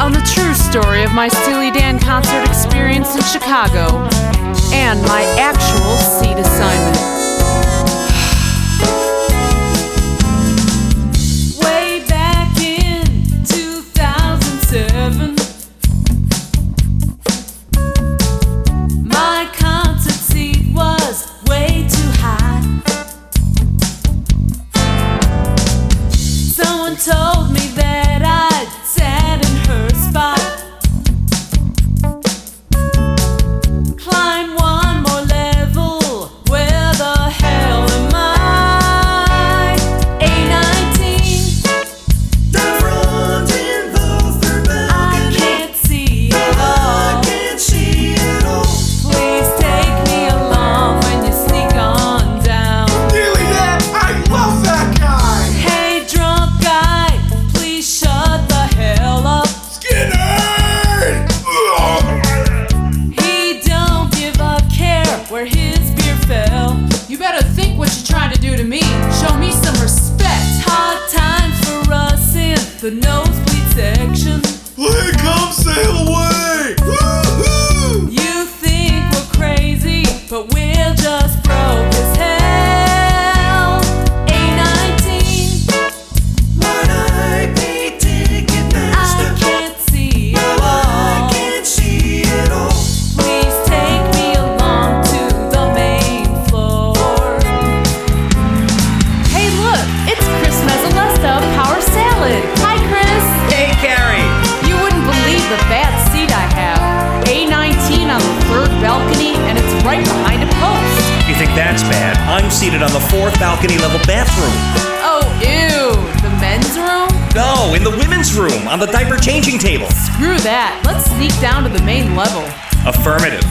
on the true story of my Steely Dan concert experience in Chicago and my actual seat assignment. Where his beer fell. You better think what you're trying to do to me. Show me some respect. Hard times for us in the nosebleed section. That's bad? I'm seated on the fourth balcony level bathroom. Oh, ew. The men's room? No, in the women's room, on the diaper changing table. Screw that. Let's sneak down to the main level. Affirmative.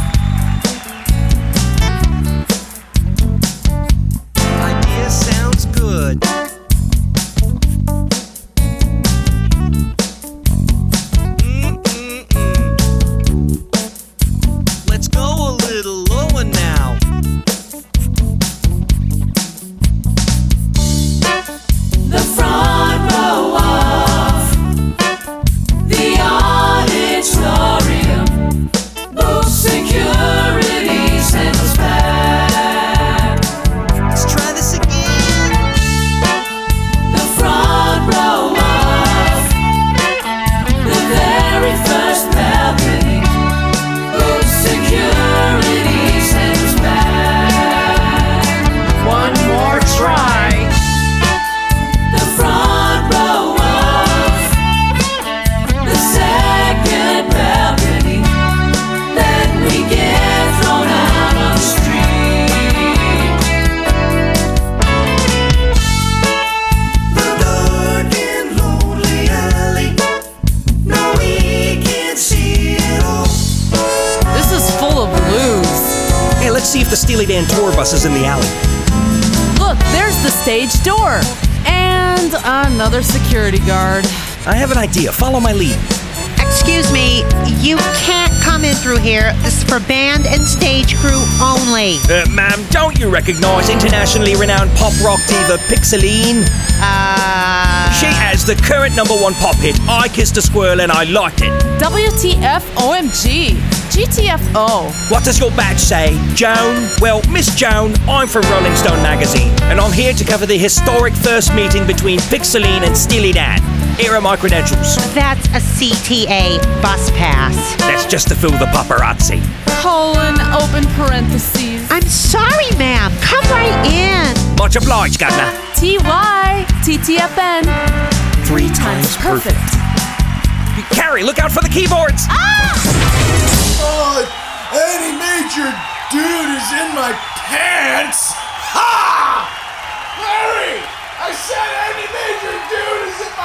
See if the Steely Dan tour bus is in the alley. Look, there's the stage door. And another security guard. I have an idea. Follow my lead. Excuse me, you can't come in through here. This is for band and stage crew only. Uh, ma'am, don't you recognize internationally renowned pop rock diva Pixeline? Uh. She has the current number one pop hit, I Kissed a Squirrel and I Liked It. WTF OMG. GTFO. What does your badge say, Joan? Well, Miss Joan, I'm from Rolling Stone magazine, and I'm here to cover the historic first meeting between Pixeline and Steely Dan. Here are my credentials. That's a CTA bus pass. That's just to fool the paparazzi. Colon, open parentheses. I'm sorry, ma'am. Come right in. Much obliged, Governor. TY. TTFN. Three times perfect. Carrie, look out for the keyboards! Ah! Oh, any major dude is in my pants. Ha! Larry, I said any major dude is in my